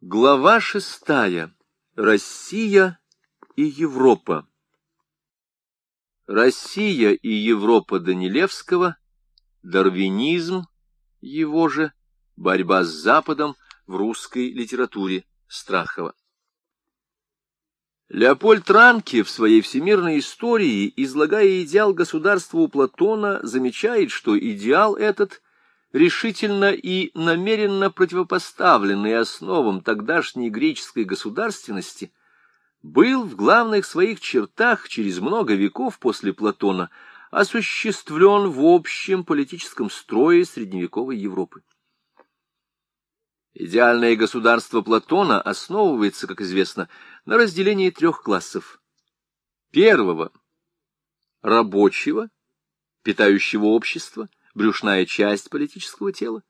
Глава шестая. Россия и Европа. Россия и Европа Данилевского, дарвинизм его же, борьба с Западом в русской литературе Страхова. Леопольд Ранке в своей всемирной истории, излагая идеал государства у Платона, замечает, что идеал этот – решительно и намеренно противопоставленный основам тогдашней греческой государственности, был в главных своих чертах через много веков после Платона осуществлен в общем политическом строе средневековой Европы. Идеальное государство Платона основывается, как известно, на разделении трех классов. Первого – рабочего, питающего общество – брюшная часть политического тела,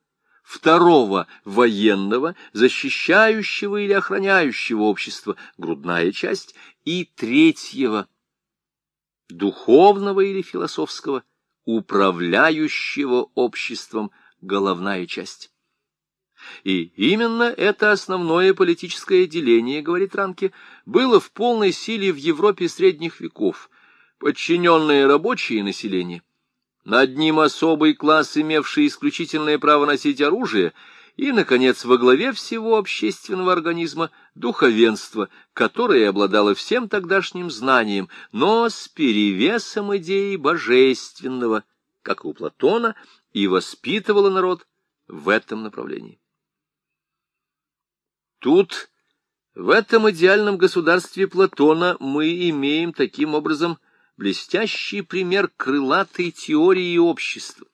второго — военного, защищающего или охраняющего общество, грудная часть, и третьего — духовного или философского, управляющего обществом, головная часть. И именно это основное политическое деление, говорит Ранке, было в полной силе в Европе средних веков, подчиненное рабочее население над ним особый класс, имевший исключительное право носить оружие, и, наконец, во главе всего общественного организма духовенство, которое обладало всем тогдашним знанием, но с перевесом идеи божественного, как и у Платона, и воспитывало народ в этом направлении. Тут, в этом идеальном государстве Платона, мы имеем таким образом блестящий пример крылатой теории общества.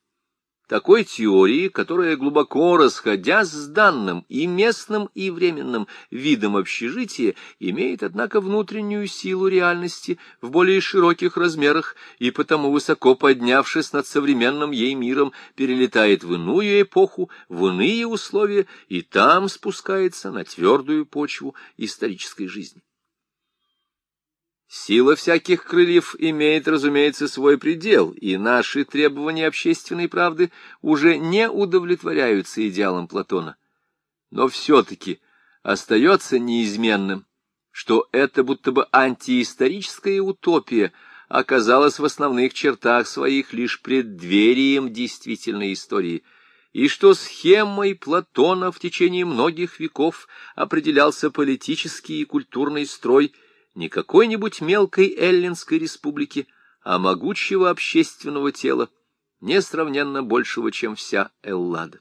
Такой теории, которая, глубоко расходясь с данным и местным, и временным видом общежития, имеет, однако, внутреннюю силу реальности в более широких размерах и потому, высоко поднявшись над современным ей миром, перелетает в иную эпоху, в иные условия и там спускается на твердую почву исторической жизни. Сила всяких крыльев имеет, разумеется, свой предел, и наши требования общественной правды уже не удовлетворяются идеалом Платона. Но все-таки остается неизменным, что это будто бы антиисторическая утопия оказалась в основных чертах своих лишь преддверием действительной истории, и что схемой Платона в течение многих веков определялся политический и культурный строй – не какой-нибудь мелкой эллинской республики, а могучего общественного тела, несравненно большего, чем вся Эллада.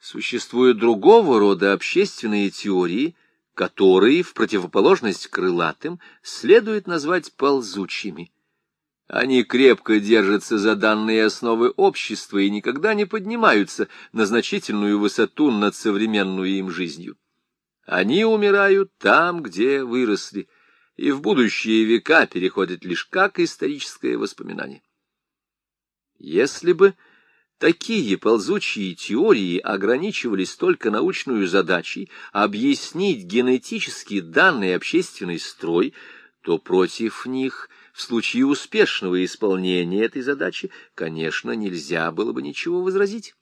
Существуют другого рода общественные теории, которые, в противоположность крылатым, следует назвать ползучими. Они крепко держатся за данные основы общества и никогда не поднимаются на значительную высоту над современную им жизнью. Они умирают там, где выросли, и в будущие века переходят лишь как историческое воспоминание. Если бы такие ползучие теории ограничивались только научной задачей объяснить генетически данный общественный строй, то против них в случае успешного исполнения этой задачи, конечно, нельзя было бы ничего возразить.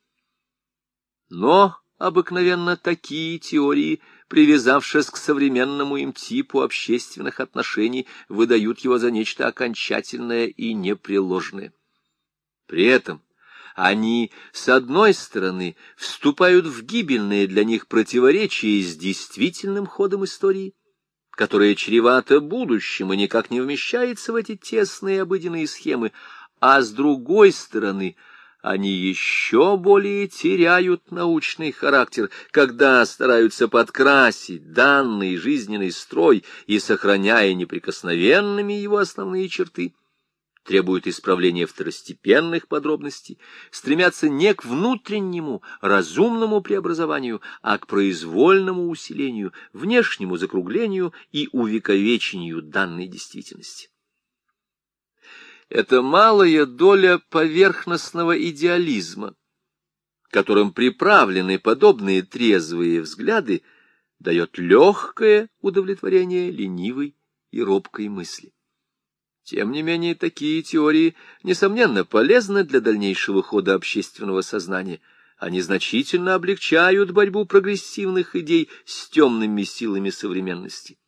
Но обыкновенно такие теории – привязавшись к современному им типу общественных отношений, выдают его за нечто окончательное и непреложное. При этом они, с одной стороны, вступают в гибельные для них противоречия с действительным ходом истории, которое чревато будущим и никак не вмещается в эти тесные обыденные схемы, а с другой стороны — они еще более теряют научный характер, когда стараются подкрасить данный жизненный строй и, сохраняя неприкосновенными его основные черты, требуют исправления второстепенных подробностей, стремятся не к внутреннему, разумному преобразованию, а к произвольному усилению, внешнему закруглению и увековечению данной действительности. Это малая доля поверхностного идеализма, которым приправлены подобные трезвые взгляды, дает легкое удовлетворение ленивой и робкой мысли. Тем не менее, такие теории, несомненно, полезны для дальнейшего хода общественного сознания. они значительно облегчают борьбу прогрессивных идей с темными силами современности.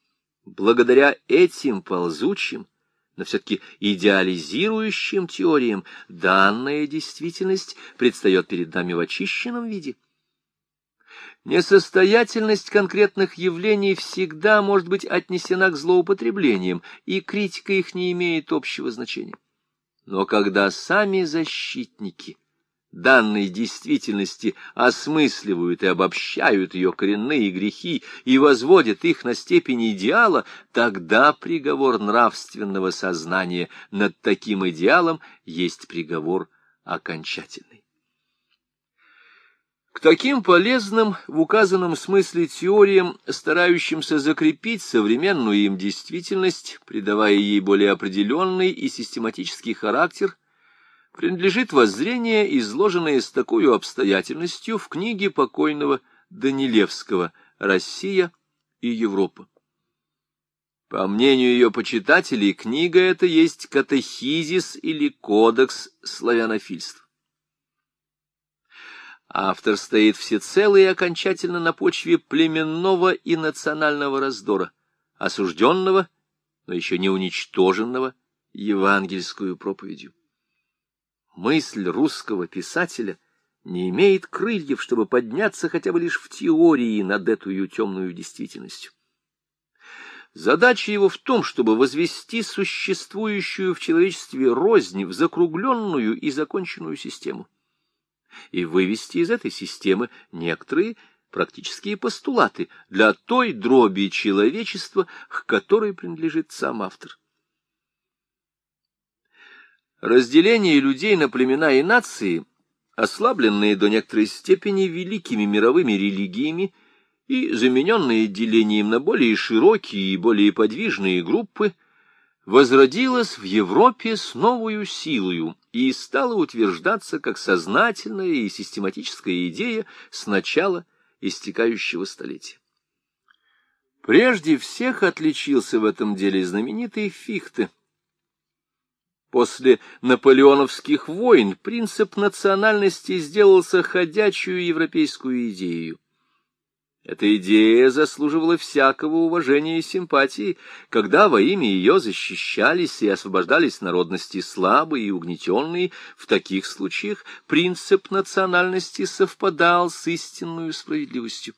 Благодаря этим ползучим, но все-таки идеализирующим теориям данная действительность предстает перед нами в очищенном виде. Несостоятельность конкретных явлений всегда может быть отнесена к злоупотреблениям, и критика их не имеет общего значения. Но когда сами защитники данной действительности осмысливают и обобщают ее коренные грехи и возводят их на степень идеала, тогда приговор нравственного сознания над таким идеалом есть приговор окончательный. К таким полезным в указанном смысле теориям, старающимся закрепить современную им действительность, придавая ей более определенный и систематический характер, принадлежит воззрение, изложенное с такой обстоятельностью в книге покойного Данилевского «Россия и Европа». По мнению ее почитателей, книга эта есть катехизис или кодекс славянофильства. Автор стоит всецело и окончательно на почве племенного и национального раздора, осужденного, но еще не уничтоженного евангельскую проповедью. Мысль русского писателя не имеет крыльев, чтобы подняться хотя бы лишь в теории над эту темную действительностью. Задача его в том, чтобы возвести существующую в человечестве рознь в закругленную и законченную систему и вывести из этой системы некоторые практические постулаты для той дроби человечества, к которой принадлежит сам автор. Разделение людей на племена и нации, ослабленные до некоторой степени великими мировыми религиями и замененные делением на более широкие и более подвижные группы, возродилось в Европе с новую силою и стало утверждаться как сознательная и систематическая идея с начала истекающего столетия. Прежде всех отличился в этом деле знаменитый Фихте – После наполеоновских войн принцип национальности сделался ходячую европейскую идею. Эта идея заслуживала всякого уважения и симпатии, когда во имя ее защищались и освобождались народности слабые и угнетенные. В таких случаях принцип национальности совпадал с истинной справедливостью.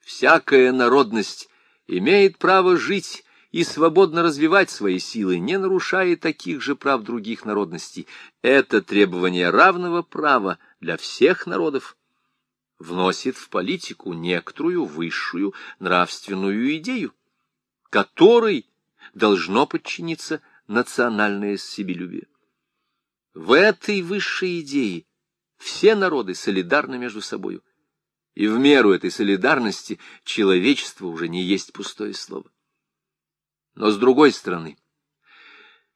Всякая народность имеет право жить и свободно развивать свои силы, не нарушая таких же прав других народностей. Это требование равного права для всех народов вносит в политику некоторую высшую нравственную идею, которой должно подчиниться национальное себелюбие. В этой высшей идее все народы солидарны между собою, и в меру этой солидарности человечество уже не есть пустое слово. Но с другой стороны,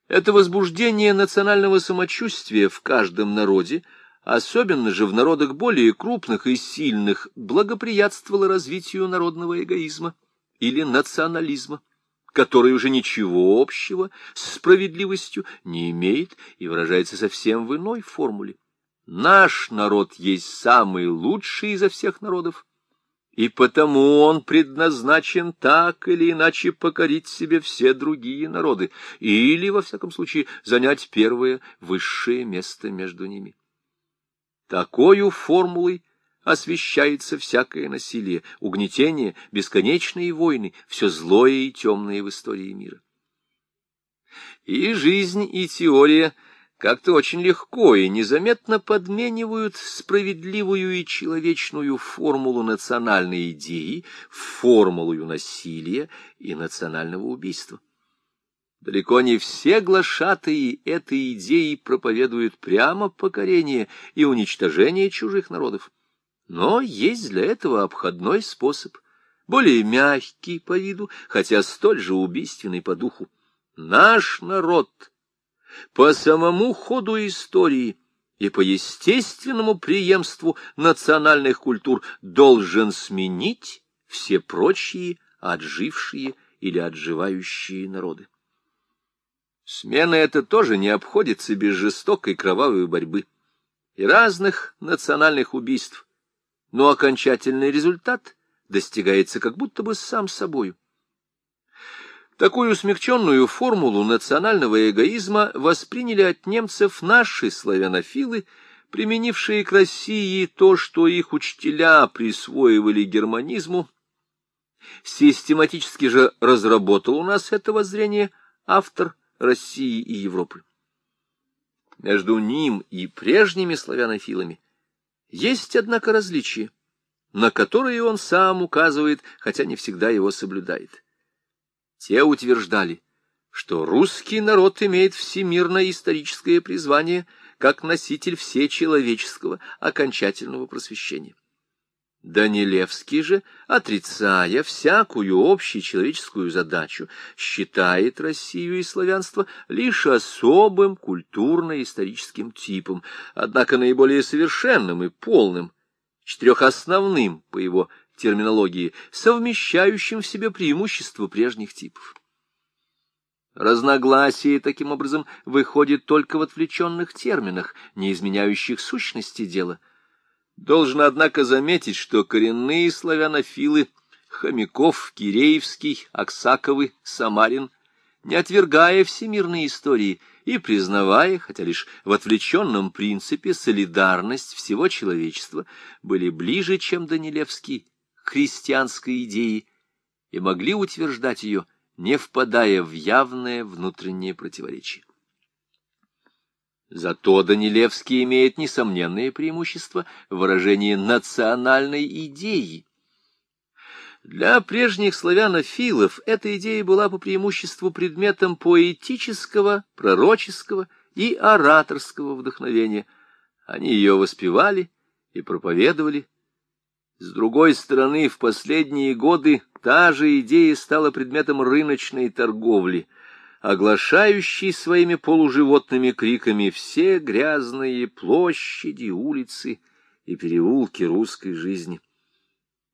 это возбуждение национального самочувствия в каждом народе, особенно же в народах более крупных и сильных, благоприятствовало развитию народного эгоизма или национализма, который уже ничего общего с справедливостью не имеет и выражается совсем в иной формуле. Наш народ есть самый лучший изо всех народов, и потому он предназначен так или иначе покорить себе все другие народы, или, во всяком случае, занять первое высшее место между ними. Такою формулой освещается всякое насилие, угнетение, бесконечные войны, все злое и темное в истории мира. И жизнь, и теория — как-то очень легко и незаметно подменивают справедливую и человечную формулу национальной идеи в формулу насилия и национального убийства. Далеко не все глашатые этой идеи проповедуют прямо покорение и уничтожение чужих народов. Но есть для этого обходной способ, более мягкий по виду, хотя столь же убийственный по духу. Наш народ — по самому ходу истории и по естественному преемству национальных культур должен сменить все прочие отжившие или отживающие народы. Смена эта тоже не обходится без жестокой кровавой борьбы и разных национальных убийств, но окончательный результат достигается как будто бы сам собою. Такую смягченную формулу национального эгоизма восприняли от немцев наши славянофилы, применившие к России то, что их учителя присвоивали германизму. Систематически же разработал у нас это воззрение автор России и Европы. Между ним и прежними славянофилами есть, однако, различия, на которые он сам указывает, хотя не всегда его соблюдает. Те утверждали, что русский народ имеет всемирное историческое призвание как носитель всечеловеческого окончательного просвещения. Данилевский же, отрицая всякую общечеловеческую задачу, считает Россию и славянство лишь особым культурно-историческим типом, однако наиболее совершенным и полным, четырехосновным, по его терминологии, совмещающим в себе преимущества прежних типов. Разногласие, таким образом, выходит только в отвлеченных терминах, не изменяющих сущности дела. Должен, однако, заметить, что коренные славянофилы Хомяков, Киреевский, Аксаковы, Самарин, не отвергая всемирной истории и признавая, хотя лишь в отвлеченном принципе, солидарность всего человечества, были ближе, чем Данилевский, христианской идеи и могли утверждать ее, не впадая в явное внутреннее противоречие. Зато Данилевский имеет несомненное преимущество в выражении национальной идеи. Для прежних славянофилов эта идея была по преимуществу предметом поэтического, пророческого и ораторского вдохновения. Они ее воспевали и проповедовали, с другой стороны, в последние годы та же идея стала предметом рыночной торговли, оглашающей своими полуживотными криками все грязные площади, улицы и переулки русской жизни.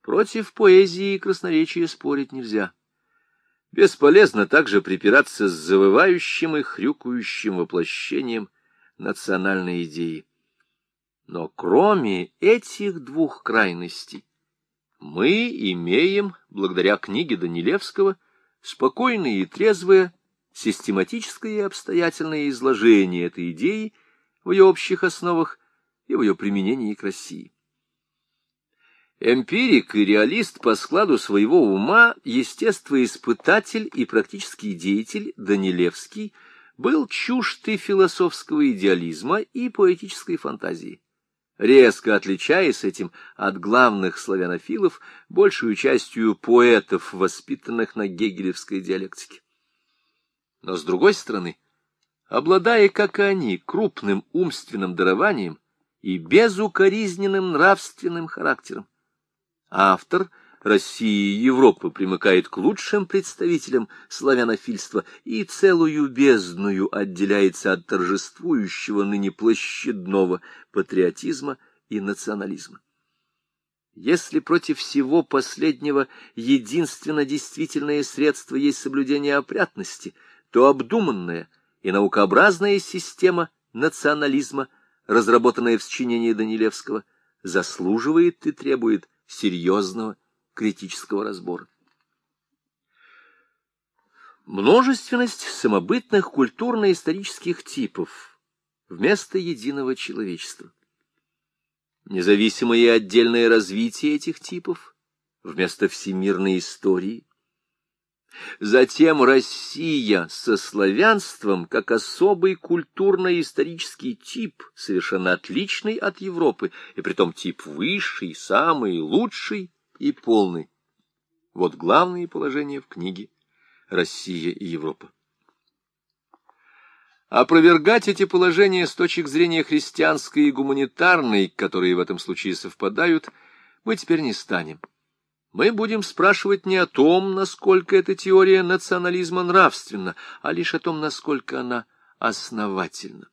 Против поэзии и красноречия спорить нельзя. Бесполезно также припираться с завывающим и хрюкающим воплощением национальной идеи. Но кроме этих двух крайностей, мы имеем, благодаря книге Данилевского, спокойное и трезвое, систематическое и обстоятельное изложение этой идеи в ее общих основах и в ее применении к России. Эмпирик и реалист по складу своего ума, естествоиспытатель и практический деятель Данилевский был чужд и философского идеализма и поэтической фантазии резко отличаясь этим от главных славянофилов, большую частью поэтов, воспитанных на гегелевской диалектике. Но, с другой стороны, обладая, как и они, крупным умственным дарованием и безукоризненным нравственным характером, автор — России и Европы примыкает к лучшим представителям славянофильства и целую бездную отделяется от торжествующего ныне площадного патриотизма и национализма. Если против всего последнего единственно действительное средство есть соблюдение опрятности, то обдуманная и наукообразная система национализма, разработанная в сочинении Данилевского, заслуживает и требует серьезного критического разбора. Множественность самобытных культурно-исторических типов вместо единого человечества. Независимое и отдельное развитие этих типов вместо всемирной истории. Затем Россия со славянством как особый культурно-исторический тип, совершенно отличный от Европы, и притом тип высший, самый лучший и полный. Вот главные положения в книге «Россия и Европа». Опровергать эти положения с точек зрения христианской и гуманитарной, которые в этом случае совпадают, мы теперь не станем. Мы будем спрашивать не о том, насколько эта теория национализма нравственна, а лишь о том, насколько она основательна.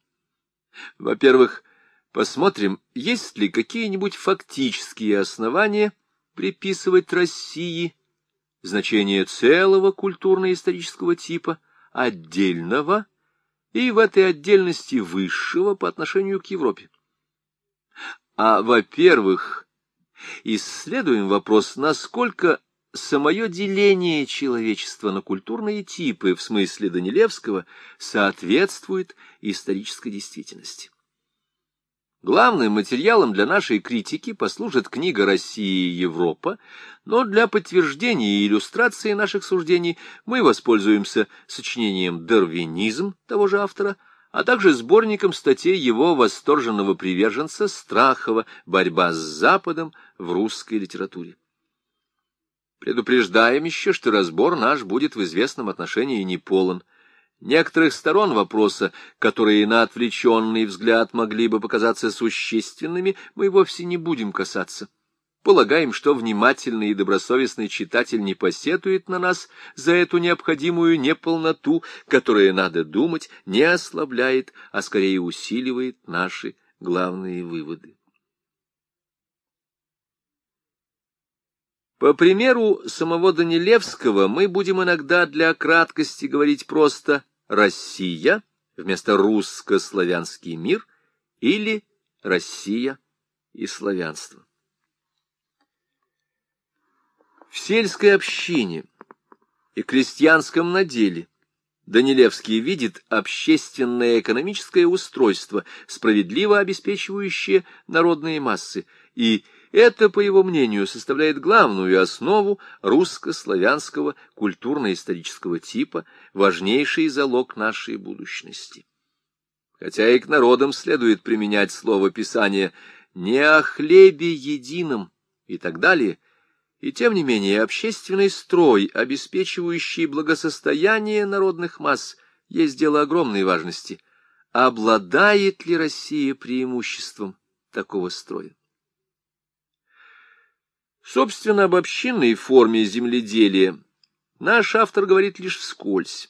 Во-первых, посмотрим, есть ли какие-нибудь фактические основания приписывать России значение целого культурно-исторического типа, отдельного и в этой отдельности высшего по отношению к Европе. А, во-первых, Исследуем вопрос, насколько самое деление человечества на культурные типы в смысле Данилевского соответствует исторической действительности. Главным материалом для нашей критики послужит книга «Россия и Европа», но для подтверждения и иллюстрации наших суждений мы воспользуемся сочинением «Дарвинизм» того же автора, а также сборником статей его восторженного приверженца Страхова «Борьба с Западом в русской литературе». Предупреждаем еще, что разбор наш будет в известном отношении неполон. Некоторых сторон вопроса, которые на отвлеченный взгляд могли бы показаться существенными, мы вовсе не будем касаться. Полагаем, что внимательный и добросовестный читатель не посетует на нас за эту необходимую неполноту, которая, надо думать, не ослабляет, а скорее усиливает наши главные выводы. По примеру самого Данилевского мы будем иногда для краткости говорить просто «Россия» вместо «русско-славянский мир» или «Россия и славянство». В сельской общине и крестьянском наделе Данилевский видит общественное экономическое устройство, справедливо обеспечивающее народные массы, и это, по его мнению, составляет главную основу русско-славянского культурно-исторического типа, важнейший залог нашей будущности. Хотя и к народам следует применять слово Писания «не о хлебе едином» и так далее, и тем не менее общественный строй, обеспечивающий благосостояние народных масс, есть дело огромной важности. Обладает ли Россия преимуществом такого строя? Собственно, об общинной форме земледелия наш автор говорит лишь вскользь.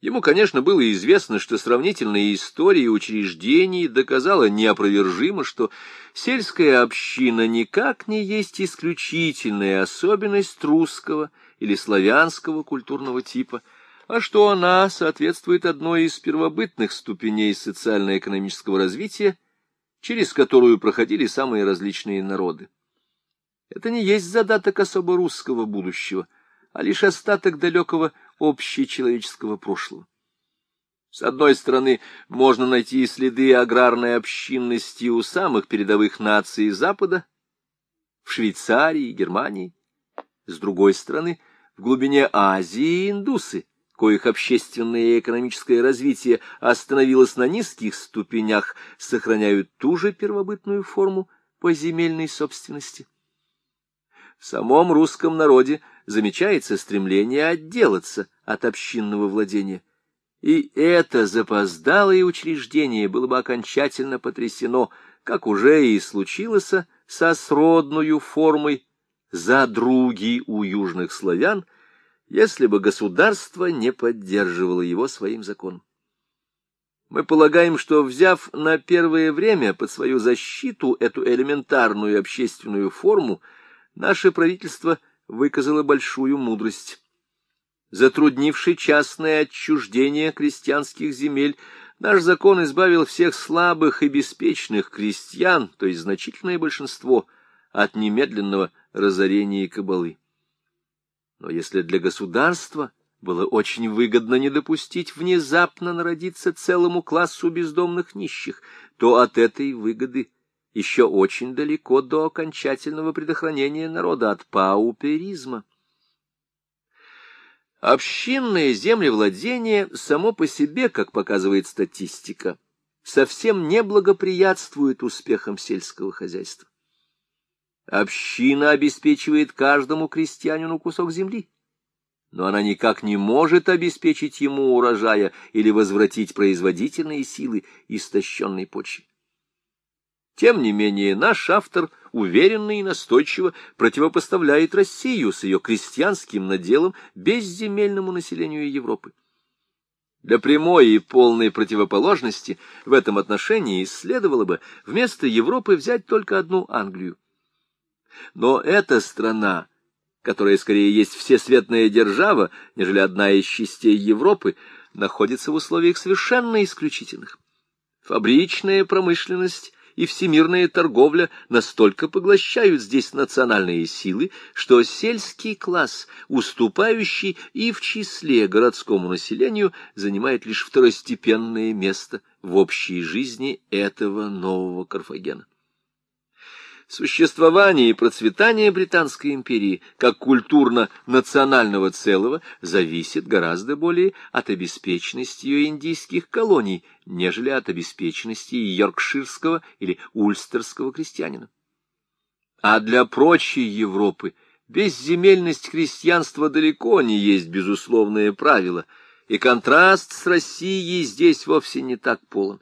Ему, конечно, было известно, что сравнительная история учреждений доказала неопровержимо, что сельская община никак не есть исключительная особенность русского или славянского культурного типа, а что она соответствует одной из первобытных ступеней социально-экономического развития, через которую проходили самые различные народы. Это не есть задаток особо русского будущего, а лишь остаток далекого общечеловеческого прошлого. С одной стороны, можно найти следы аграрной общинности у самых передовых наций Запада, в Швейцарии и Германии. С другой стороны, в глубине Азии индусы, коих общественное и экономическое развитие остановилось на низких ступенях, сохраняют ту же первобытную форму поземельной собственности. В самом русском народе замечается стремление отделаться от общинного владения. И это запоздалое учреждение было бы окончательно потрясено, как уже и случилось со сродную формой задруги у южных славян, если бы государство не поддерживало его своим законом. Мы полагаем, что, взяв на первое время под свою защиту эту элементарную общественную форму, наше правительство выказало большую мудрость. Затруднивший частное отчуждение крестьянских земель, наш закон избавил всех слабых и беспечных крестьян, то есть значительное большинство, от немедленного разорения кабалы. Но если для государства было очень выгодно не допустить внезапно народиться целому классу бездомных нищих, то от этой выгоды еще очень далеко до окончательного предохранения народа от пауперизма. Общинное землевладение само по себе, как показывает статистика, совсем не благоприятствует успехам сельского хозяйства. Община обеспечивает каждому крестьянину кусок земли, но она никак не может обеспечить ему урожая или возвратить производительные силы истощенной почве. Тем не менее, наш автор уверенно и настойчиво противопоставляет Россию с ее крестьянским наделом безземельному населению Европы. Для прямой и полной противоположности в этом отношении следовало бы вместо Европы взять только одну Англию. Но эта страна, которая скорее есть всесветная держава, нежели одна из частей Европы, находится в условиях совершенно исключительных. Фабричная промышленность и всемирная торговля настолько поглощают здесь национальные силы, что сельский класс, уступающий и в числе городскому населению, занимает лишь второстепенное место в общей жизни этого нового Карфагена. Существование и процветание Британской империи как культурно-национального целого зависит гораздо более от обеспеченности ее индийских колоний, нежели от обеспеченности йоркширского или ульстерского крестьянина. А для прочей Европы безземельность крестьянства далеко не есть безусловное правило, и контраст с Россией здесь вовсе не так полон.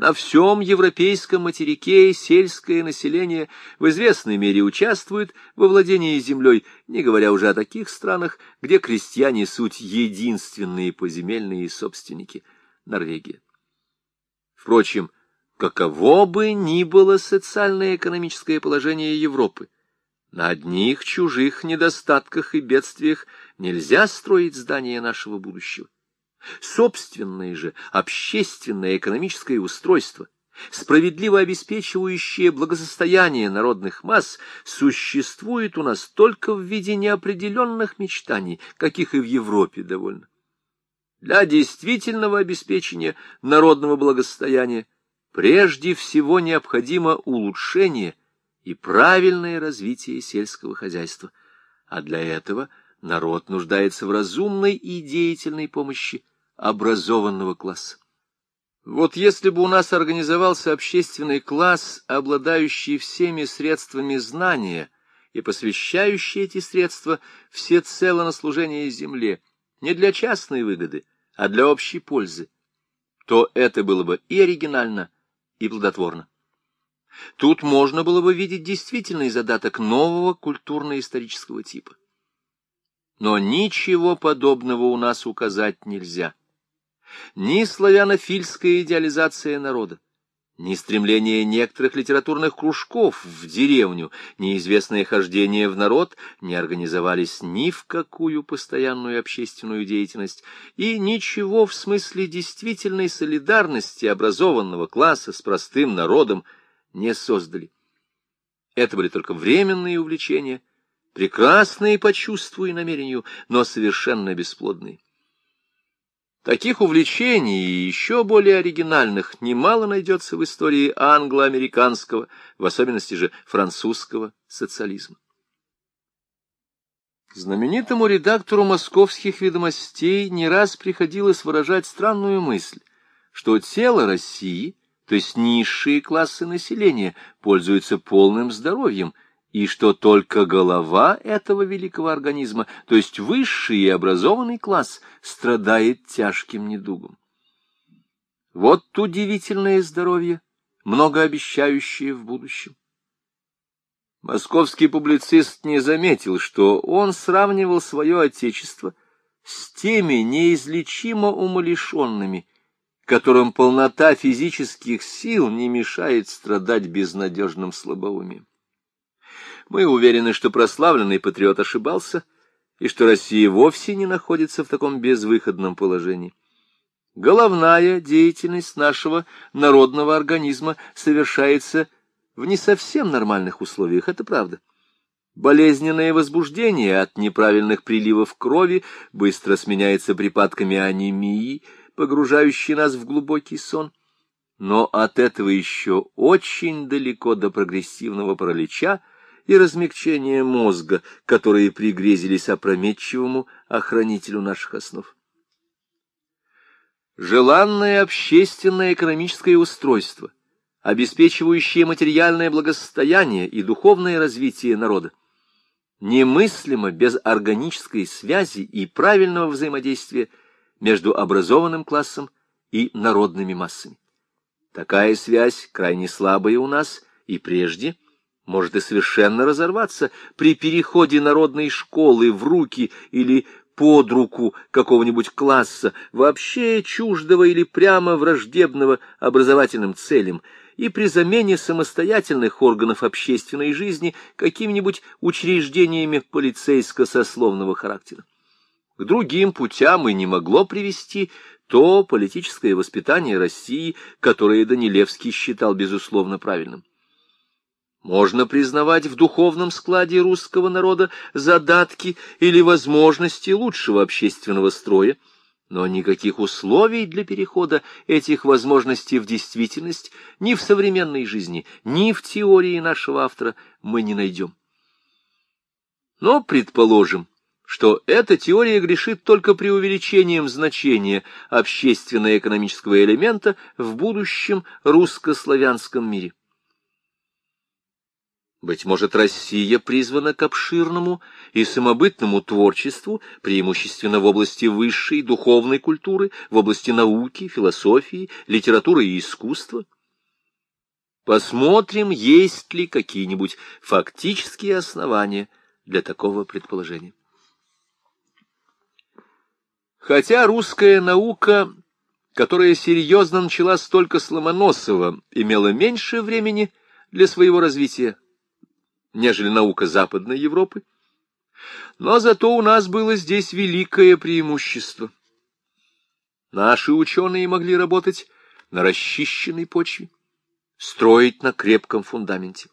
На всем европейском материке сельское население в известной мере участвует во владении землей, не говоря уже о таких странах, где крестьяне суть единственные поземельные собственники — Норвегия. Впрочем, каково бы ни было социально-экономическое положение Европы, на одних чужих недостатках и бедствиях нельзя строить здание нашего будущего. Собственное же общественное экономическое устройство, справедливо обеспечивающее благосостояние народных масс, существует у нас только в виде неопределенных мечтаний, каких и в Европе довольно. Для действительного обеспечения народного благосостояния прежде всего необходимо улучшение и правильное развитие сельского хозяйства, а для этого народ нуждается в разумной и деятельной помощи образованного класса. Вот если бы у нас организовался общественный класс, обладающий всеми средствами знания и посвящающий эти средства всецело на служение земле, не для частной выгоды, а для общей пользы, то это было бы и оригинально, и плодотворно. Тут можно было бы видеть действительный задаток нового культурно-исторического типа. Но ничего подобного у нас указать нельзя ни славянофильская идеализация народа, ни стремление некоторых литературных кружков в деревню, ни известное хождение в народ не организовались ни в какую постоянную общественную деятельность, и ничего в смысле действительной солидарности образованного класса с простым народом не создали. Это были только временные увлечения, прекрасные по чувству и намерению, но совершенно бесплодные. Таких увлечений и еще более оригинальных немало найдется в истории англо-американского, в особенности же французского социализма. Знаменитому редактору московских ведомостей не раз приходилось выражать странную мысль, что тело России, то есть низшие классы населения, пользуются полным здоровьем – и что только голова этого великого организма, то есть высший и образованный класс, страдает тяжким недугом. Вот удивительное здоровье, многообещающее в будущем. Московский публицист не заметил, что он сравнивал свое отечество с теми неизлечимо умалишенными, которым полнота физических сил не мешает страдать безнадежным слабоумием. Мы уверены, что прославленный патриот ошибался, и что Россия вовсе не находится в таком безвыходном положении. Головная деятельность нашего народного организма совершается в не совсем нормальных условиях, это правда. Болезненное возбуждение от неправильных приливов крови быстро сменяется припадками анемии, погружающей нас в глубокий сон. Но от этого еще очень далеко до прогрессивного паралича, и размягчение мозга, которые пригрезились опрометчивому охранителю наших основ. Желанное общественное экономическое устройство, обеспечивающее материальное благосостояние и духовное развитие народа, немыслимо без органической связи и правильного взаимодействия между образованным классом и народными массами. Такая связь крайне слабая у нас и прежде – может и совершенно разорваться при переходе народной школы в руки или под руку какого-нибудь класса, вообще чуждого или прямо враждебного образовательным целям, и при замене самостоятельных органов общественной жизни какими-нибудь учреждениями полицейско-сословного характера. К другим путям и не могло привести то политическое воспитание России, которое Данилевский считал безусловно правильным. Можно признавать в духовном складе русского народа задатки или возможности лучшего общественного строя, но никаких условий для перехода этих возможностей в действительность ни в современной жизни, ни в теории нашего автора мы не найдем. Но предположим, что эта теория грешит только преувеличением значения общественно-экономического элемента в будущем русско-славянском мире. Быть может, Россия призвана к обширному и самобытному творчеству, преимущественно в области высшей духовной культуры, в области науки, философии, литературы и искусства. Посмотрим, есть ли какие-нибудь фактические основания для такого предположения. Хотя русская наука, которая серьезно началась только с Ломоносова, имела меньше времени для своего развития, нежели наука Западной Европы. Но зато у нас было здесь великое преимущество. Наши ученые могли работать на расчищенной почве, строить на крепком фундаменте.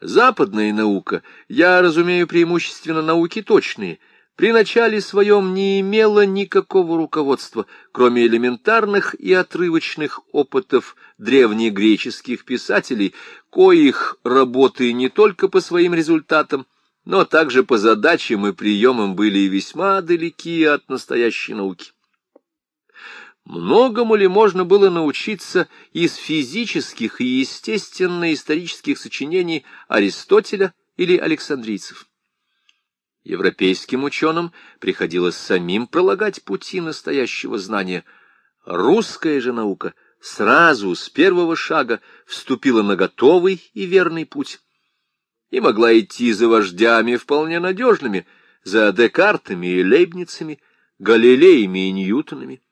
Западная наука, я разумею преимущественно науки точные — при начале своем не имела никакого руководства, кроме элементарных и отрывочных опытов древнегреческих писателей, коих работы не только по своим результатам, но также по задачам и приемам были весьма далеки от настоящей науки. Многому ли можно было научиться из физических и естественно-исторических сочинений Аристотеля или Александрийцев? Европейским ученым приходилось самим пролагать пути настоящего знания. Русская же наука сразу с первого шага вступила на готовый и верный путь и могла идти за вождями вполне надежными, за Декартами и Лейбницами, Галилеями и Ньютонами.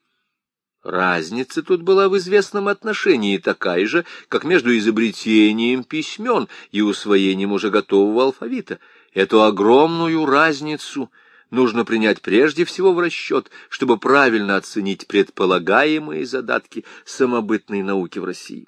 Разница тут была в известном отношении такая же, как между изобретением письмен и усвоением уже готового алфавита — Эту огромную разницу нужно принять прежде всего в расчет, чтобы правильно оценить предполагаемые задатки самобытной науки в России.